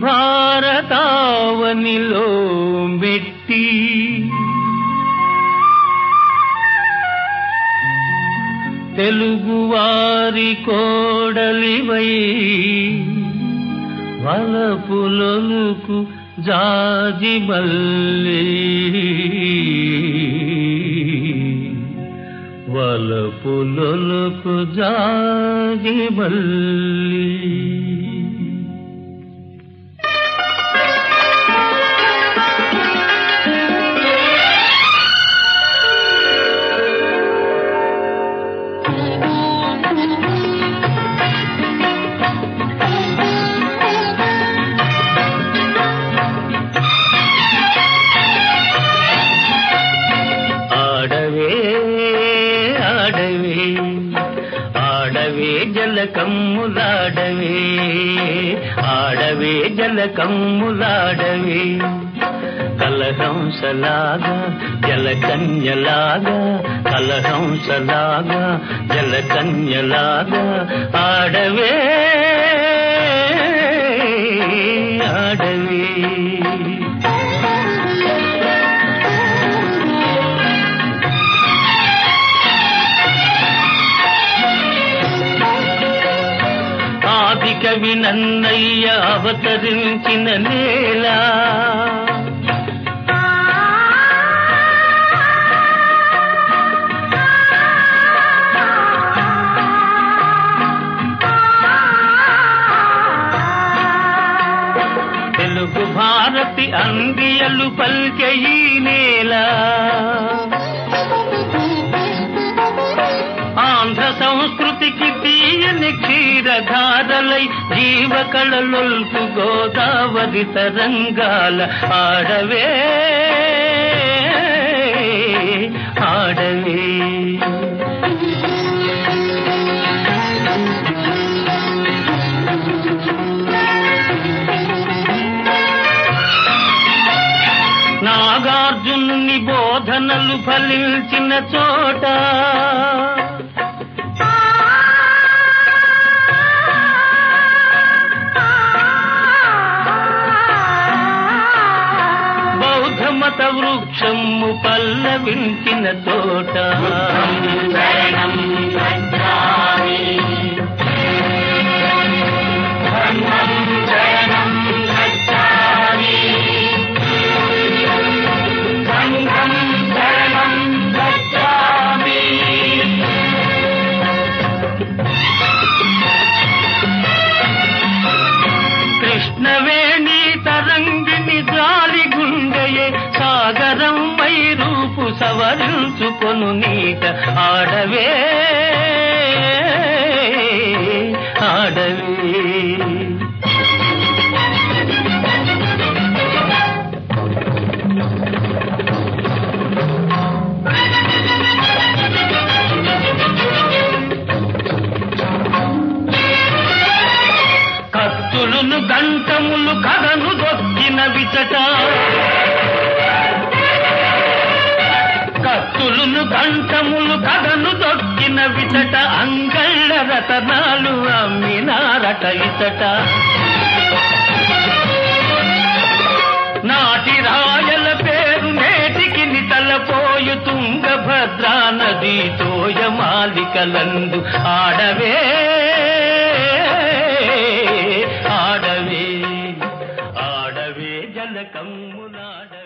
భారతావనిలో మెట్టి తెలుగువారి కోడలివై వలపులొలుకు జాజిమల్లి వలపులొలుకు జాజిమల్లి ఆడవే జలకమ్ములాడవే ఆడవే జలకమ్ములాడవే. కలహంసలాగా జలకన్యలాగా కలహంసలాగా జలకన్యలాగా ఆడవే కవి నన్నయ్య అవతరించిన నేల. తెలుగు భారతి అందియలు పల్కె ఈ నేల. తీయని క్షీరధారలై జీవ కళలొల్పు గోదావరి తరంగాల ఆడవే. ఆడవే. నాగార్జునుని బోధనలు ఫలించిన చోట వృక్షము పల్లవించిన తోట. గుండెయే సాగరం పై రూపు సవరించుకొను నీట ఆడవే. ఆడవే. కత్తులును గంటములు కథను దొక్కిన విచట. కత్తులును గంటములు కథను దొక్కిన విచట అంగళ్ళ రతనాలు అమ్మినారట ఇచట నాటి రాయల పేరు నేటికి నితలపోయు తుంగభద్రా నది తోయమాలికలందు ఆడవే ఆడవే ఆడవే జలకమ్ములాడవే.